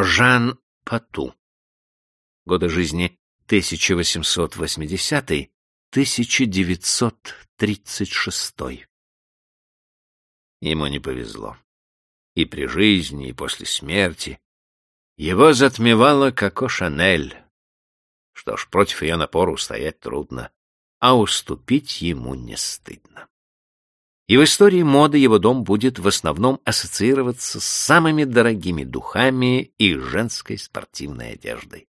Жан Пату. Годы жизни 1880-1936. Ему не повезло. И при жизни, и после смерти. Его затмевала Коко Шанель. Что ж, против ее напора устоять трудно, а уступить ему не стыдно. И в истории моды его дом будет в основном ассоциироваться с самыми дорогими духами и женской спортивной одеждой.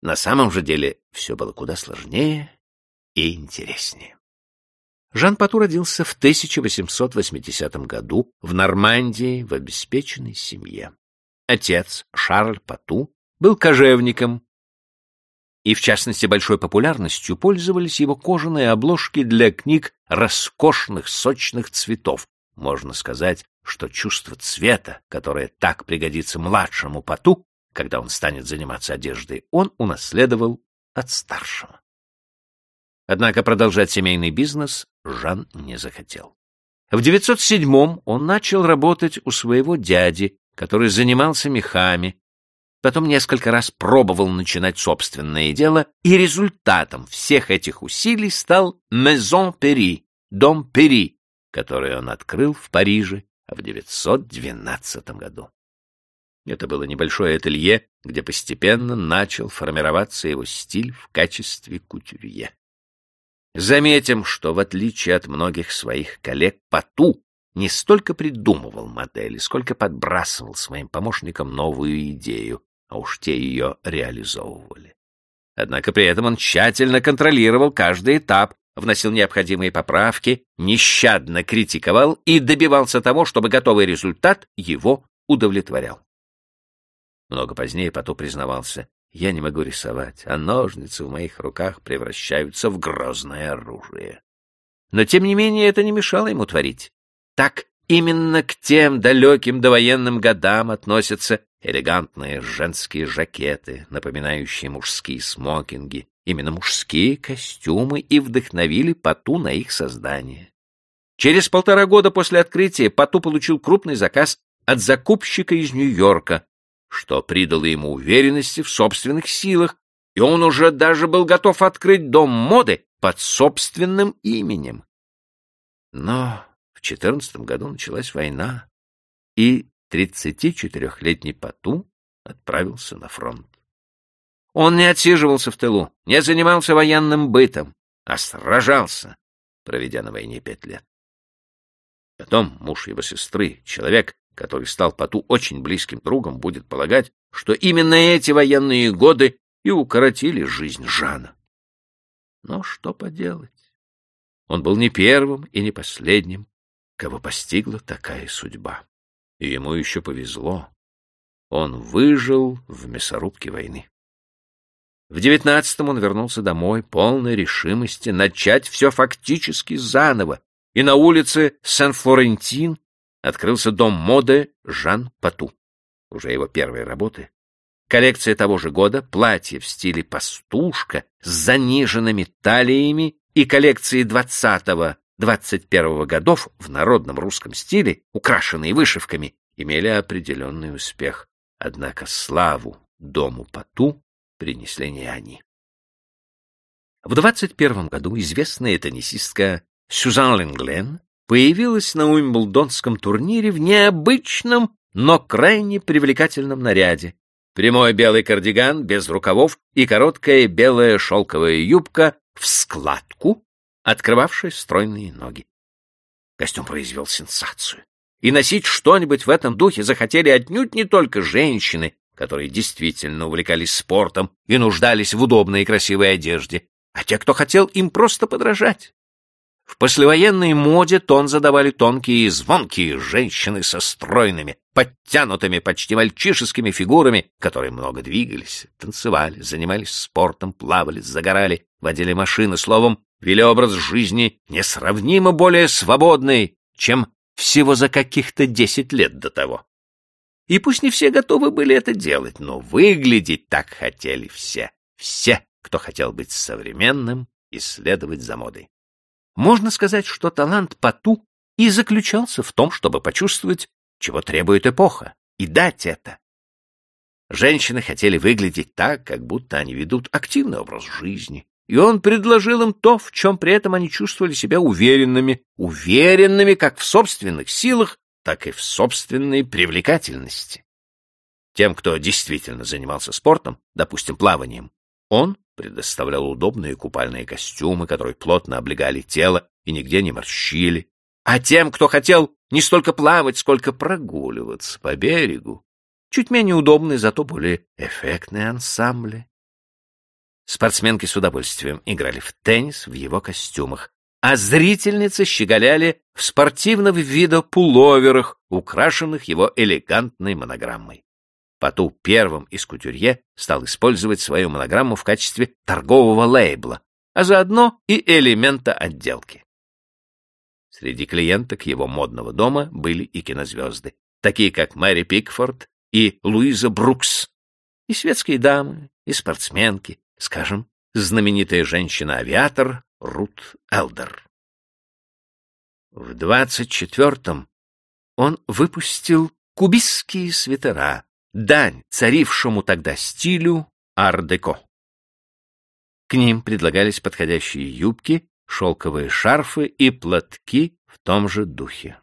На самом же деле все было куда сложнее и интереснее. Жан Пату родился в 1880 году в Нормандии в обеспеченной семье. Отец, Шарль Пату, был кожевником, и, в частности, большой популярностью пользовались его кожаные обложки для книг роскошных сочных цветов. Можно сказать, что чувство цвета, которое так пригодится младшему Пату, когда он станет заниматься одеждой, он унаследовал от старшего. Однако продолжать семейный бизнес Жан не захотел. В 907-м он начал работать у своего дяди, который занимался мехами, потом несколько раз пробовал начинать собственное дело, и результатом всех этих усилий стал Maison Perry, дом Перри, который он открыл в Париже в 912 году. Это было небольшое ателье, где постепенно начал формироваться его стиль в качестве кутюрье. Заметим, что в отличие от многих своих коллег, Пату не столько придумывал модели, сколько подбрасывал своим помощникам новую идею, а уж те ее реализовывали. Однако при этом он тщательно контролировал каждый этап, вносил необходимые поправки, нещадно критиковал и добивался того, чтобы готовый результат его удовлетворял. Много позднее Пату признавался, я не могу рисовать, а ножницы в моих руках превращаются в грозное оружие. Но, тем не менее, это не мешало ему творить. Так именно к тем далеким довоенным годам относятся элегантные женские жакеты, напоминающие мужские смокинги. Именно мужские костюмы и вдохновили Пату на их создание. Через полтора года после открытия Пату получил крупный заказ от закупщика из Нью-Йорка, что придало ему уверенности в собственных силах, и он уже даже был готов открыть дом моды под собственным именем. Но в четырнадцатом году началась война, и 34-летний Пату отправился на фронт. Он не отсиживался в тылу, не занимался военным бытом, а сражался, проведя на войне пять лет. Потом муж его сестры, человек, который стал Пату очень близким другом, будет полагать, что именно эти военные годы и укоротили жизнь Жана. Но что поделать? Он был не первым и не последним, кого постигла такая судьба. И ему еще повезло. Он выжил в мясорубке войны. В девятнадцатом он вернулся домой, полной решимости начать все фактически заново, и на улице Сен-Флорентин открылся дом моды Жан Пату. Уже его первые работы. Коллекция того же года, платье в стиле пастушка с заниженными талиями и коллекции двадцатого 21 годов в народном русском стиле, украшенные вышивками, имели определенный успех. Однако славу дому Пату принесли не они. В 21 году известная теннисистка Сюзан Ленглен появилась на Уимблдонском турнире в необычном, но крайне привлекательном наряде. Прямой белый кардиган без рукавов и короткая белая шелковая юбка в складку, открывавшая стройные ноги. Костюм произвел сенсацию. И носить что-нибудь в этом духе захотели отнюдь не только женщины, которые действительно увлекались спортом и нуждались в удобной и красивой одежде, а те, кто хотел им просто подражать. В послевоенной моде тон задавали тонкие и звонкие женщины со стройными, подтянутыми, почти мальчишескими фигурами, которые много двигались, танцевали, занимались спортом, плавали, загорали, водили машины, словом, вели образ жизни несравнимо более свободный, чем всего за каких-то десять лет до того. И пусть не все готовы были это делать, но выглядеть так хотели все, все, кто хотел быть современным и следовать за модой. Можно сказать, что талант Пату и заключался в том, чтобы почувствовать, чего требует эпоха, и дать это. Женщины хотели выглядеть так, как будто они ведут активный образ жизни. И он предложил им то, в чем при этом они чувствовали себя уверенными, уверенными как в собственных силах, так и в собственной привлекательности. Тем, кто действительно занимался спортом, допустим, плаванием, он предоставлял удобные купальные костюмы, которые плотно облегали тело и нигде не морщили. А тем, кто хотел не столько плавать, сколько прогуливаться по берегу, чуть менее удобные, зато более эффектные ансамбли. Спортсменки с удовольствием играли в теннис в его костюмах, а зрительницы щеголяли в спортивного вида пуловерах, украшенных его элегантной монограммой. Поту первым из кутюрье стал использовать свою монограмму в качестве торгового лейбла, а заодно и элемента отделки. Среди клиенток его модного дома были и кинозвезды, такие как Мэри Пикфорд и Луиза Брукс, и светские дамы, и спортсменки, скажем, знаменитая женщина-авиатор Рут Элдер. В двадцать четвертом он выпустил кубистские свитера, дань царившему тогда стилю ар-деко. К ним предлагались подходящие юбки, шелковые шарфы и платки в том же духе.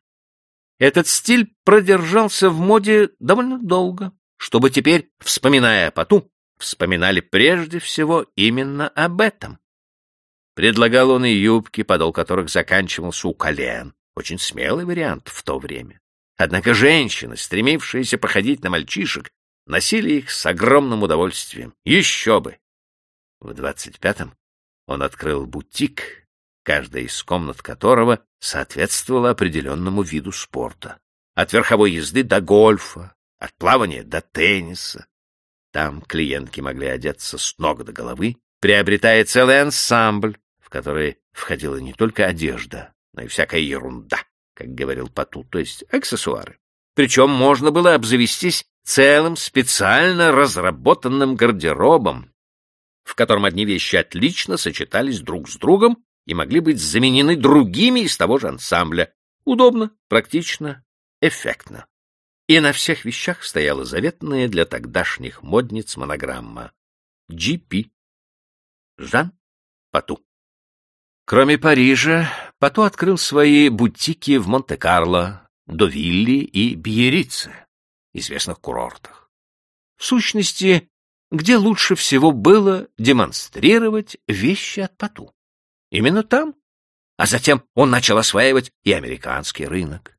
Этот стиль продержался в моде довольно долго, чтобы теперь, вспоминая поту, вспоминали прежде всего именно об этом. Предлагал он и юбки, подол которых заканчивался у колен. Очень смелый вариант в то время. Однако женщины, стремившиеся походить на мальчишек, носили их с огромным удовольствием. Еще бы! В двадцать пятом он открыл бутик, каждая из комнат которого соответствовала определенному виду спорта. От верховой езды до гольфа, от плавания до тенниса. Там клиентки могли одеться с ног до головы, приобретая целый ансамбль, в который входила не только одежда, но и всякая ерунда, как говорил Пату, то есть аксессуары. Причем можно было обзавестись целым специально разработанным гардеробом, в котором одни вещи отлично сочетались друг с другом и могли быть заменены другими из того же ансамбля. Удобно, практично, эффектно. И на всех вещах стояла заветная для тогдашних модниц монограмма «GP» Жан Пату. Кроме Парижа, Пату открыл свои бутики в Монте-Карло, Довилли и Бьерице, известных курортах. В сущности, где лучше всего было демонстрировать вещи от Пату. Именно там. А затем он начал осваивать и американский рынок.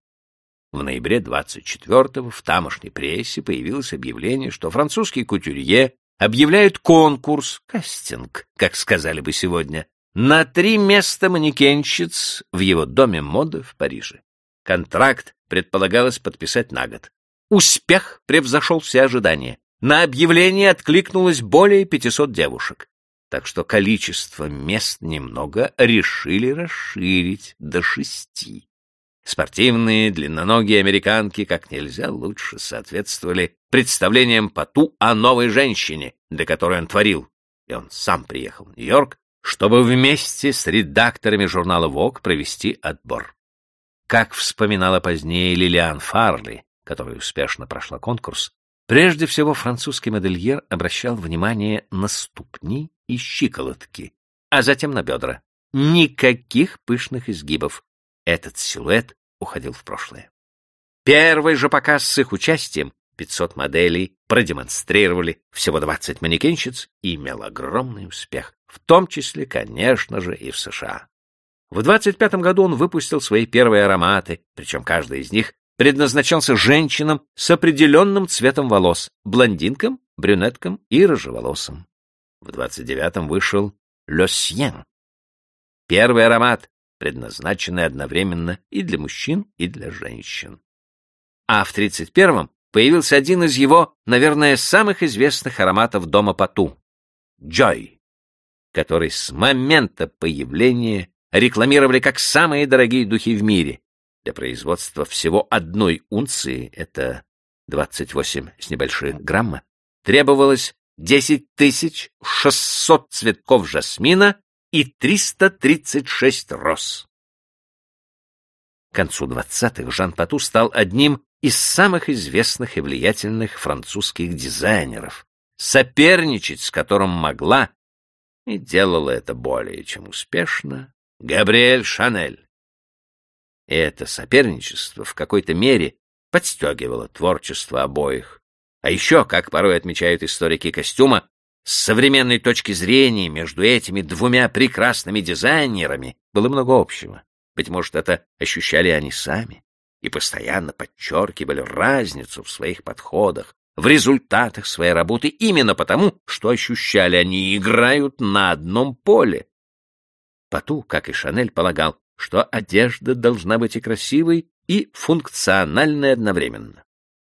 В ноябре 24-го в тамошней прессе появилось объявление, что французский кутюрье объявляет конкурс, кастинг, как сказали бы сегодня, на три места манекенщиц в его доме моды в Париже. Контракт предполагалось подписать на год. Успех превзошел все ожидания. На объявление откликнулось более 500 девушек так что количество мест немного решили расширить до шести. Спортивные, длинноногие американки как нельзя лучше соответствовали представлениям Пату о новой женщине, для которой он творил, и он сам приехал в Нью-Йорк, чтобы вместе с редакторами журнала Vogue провести отбор. Как вспоминала позднее Лилиан Фарли, которая успешно прошла конкурс, прежде всего французский модельер обращал внимание на ступни и щиколотки, а затем на бедра. Никаких пышных изгибов. Этот силуэт уходил в прошлое. Первый же показ с их участием 500 моделей продемонстрировали всего 20 манекенщиц и имел огромный успех, в том числе, конечно же, и в США. В 25 году он выпустил свои первые ароматы, причем каждый из них предназначался женщинам с определенным цветом волос, блондинкам, брюнеткам и рыжеволосым. В 29-м вышел «Le Sien» — первый аромат, предназначенный одновременно и для мужчин, и для женщин. А в 31-м появился один из его, наверное, самых известных ароматов дома Пату — «Joy», который с момента появления рекламировали как самые дорогие духи в мире. Для производства всего одной унции, это 28 с небольшим грамма, требовалось десять тысяч шестьсот цветков жасмина и триста тридцать шесть роз. К концу двадцатых Жан Пату стал одним из самых известных и влиятельных французских дизайнеров, соперничать с которым могла, и делала это более чем успешно, Габриэль Шанель. И это соперничество в какой-то мере подстегивало творчество обоих. А еще, как порой отмечают историки костюма, с современной точки зрения между этими двумя прекрасными дизайнерами было много общего. Быть может, это ощущали они сами и постоянно подчеркивали разницу в своих подходах, в результатах своей работы именно потому, что ощущали они играют на одном поле. Пату, как и Шанель, полагал, что одежда должна быть и красивой, и функциональной одновременно.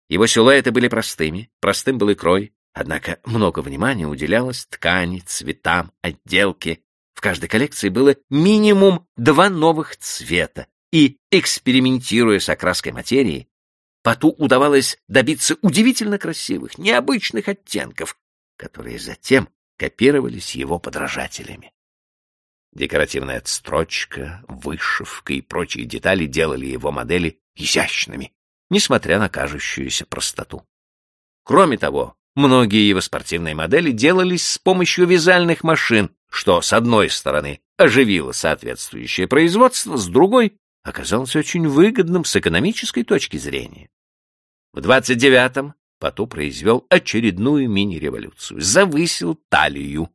Его силуэты были простыми, простым был и крой, однако много внимания уделялось ткани, цветам, отделке. В каждой коллекции было минимум два новых цвета, и, экспериментируя с окраской материи, Пату удавалось добиться удивительно красивых, необычных оттенков, которые затем копировались его подражателями. Декоративная отстрочка, вышивка и прочие детали делали его модели изящными, несмотря на кажущуюся простоту. Кроме того, многие его спортивные модели делались с помощью вязальных машин, что, с одной стороны, оживило соответствующее производство, с другой — оказалось очень выгодным с экономической точки зрения. В 29-м Пату произвел очередную мини-революцию, завысил талию.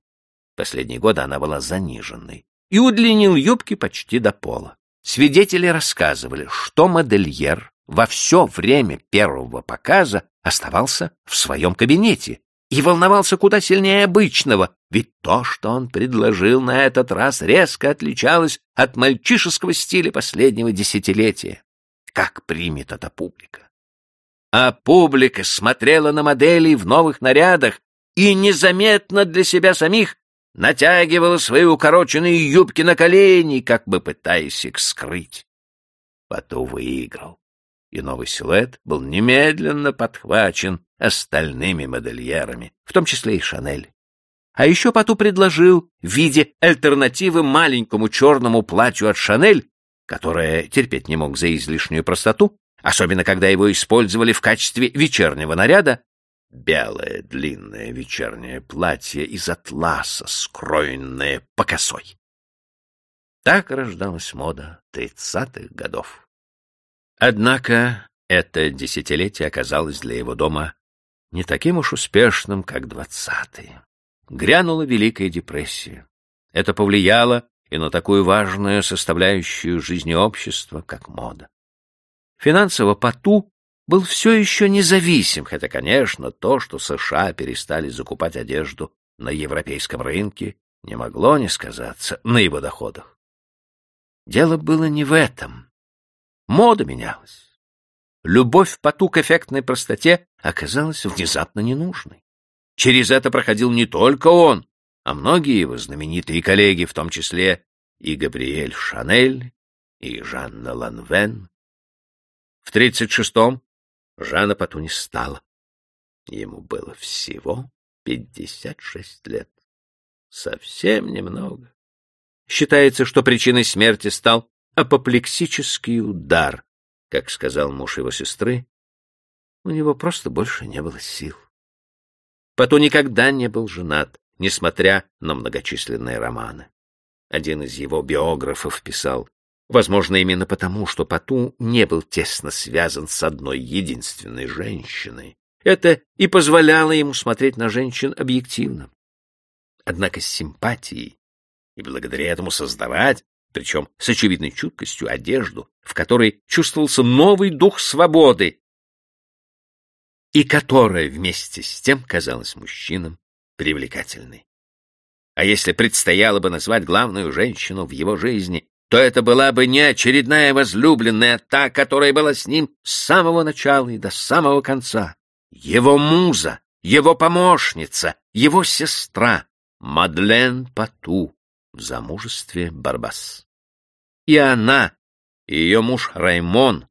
Последние годы она была заниженной и удлинил юбки почти до пола. Свидетели рассказывали, что модельер во все время первого показа оставался в своем кабинете и волновался куда сильнее обычного, ведь то, что он предложил на этот раз, резко отличалось от мальчишеского стиля последнего десятилетия. Как примет эта публика? А публика смотрела на моделей в новых нарядах и незаметно для себя самих натягивала свои укороченные юбки на колени, как бы пытаясь их скрыть. Пату выиграл, и новый силуэт был немедленно подхвачен остальными модельерами, в том числе и Шанель. А еще Пату предложил в виде альтернативы маленькому черному платью от Шанель, которое терпеть не мог за излишнюю простоту, особенно когда его использовали в качестве вечернего наряда, белое длинное вечернее платье из атласа, скроенное по косой. Так рождалась мода тридцатых годов. Однако это десятилетие оказалось для его дома не таким уж успешным, как двадцатые. Грянула Великая депрессия. Это повлияло и на такую важную составляющую жизни общества, как мода. Финансово Пату был все еще независим, хотя, конечно, то, что США перестали закупать одежду на европейском рынке, не могло не сказаться на его доходах. Дело было не в этом. Мода менялась. Любовь Пату к эффектной простоте оказалась внезапно ненужной. Через это проходил не только он, а многие его знаменитые коллеги, в том числе и Габриэль Шанель, и Жанна Ланвен. В 36-м Жанна Пату не стала. Ему было всего 56 лет. Совсем немного. Считается, что причиной смерти стал апоплексический удар. Как сказал муж его сестры, у него просто больше не было сил. Пату никогда не был женат, несмотря на многочисленные романы. Один из его биографов писал, Возможно, именно потому, что Пату не был тесно связан с одной единственной женщиной. Это и позволяло ему смотреть на женщин объективно. Однако с симпатией, и благодаря этому создавать, причем с очевидной чуткостью, одежду, в которой чувствовался новый дух свободы, и которая вместе с тем казалась мужчинам привлекательной. А если предстояло бы назвать главную женщину в его жизни, то это была бы не очередная возлюбленная, а та, которая была с ним с самого начала и до самого конца. Его муза, его помощница, его сестра Мадлен Пату в замужестве Барбас. И она, и ее муж Раймон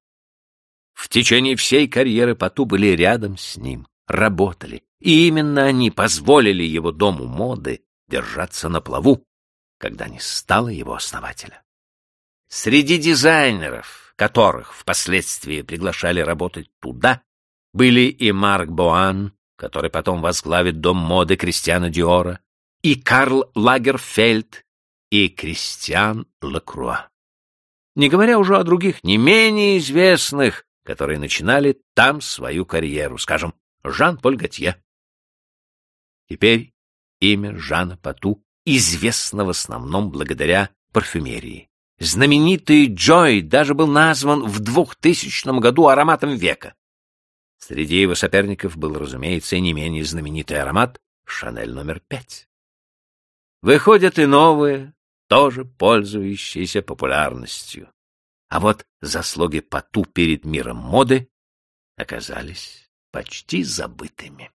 в течение всей карьеры Пату были рядом с ним, работали, и именно они позволили его дому моды держаться на плаву, когда не стало его основателя. Среди дизайнеров, которых впоследствии приглашали работать туда, были и Марк Боан, который потом возглавит дом моды Кристиана Диора, и Карл Лагерфельд, и Кристиан Лакруа. Не говоря уже о других, не менее известных, которые начинали там свою карьеру, скажем, Жан-Поль Готье. Теперь имя Жана Пату известно в основном благодаря парфюмерии. Знаменитый Джой даже был назван в 2000 году ароматом века. Среди его соперников был, разумеется, не менее знаменитый аромат «Шанель номер пять». Выходят и новые, тоже пользующиеся популярностью. А вот заслуги Пату перед миром моды оказались почти забытыми.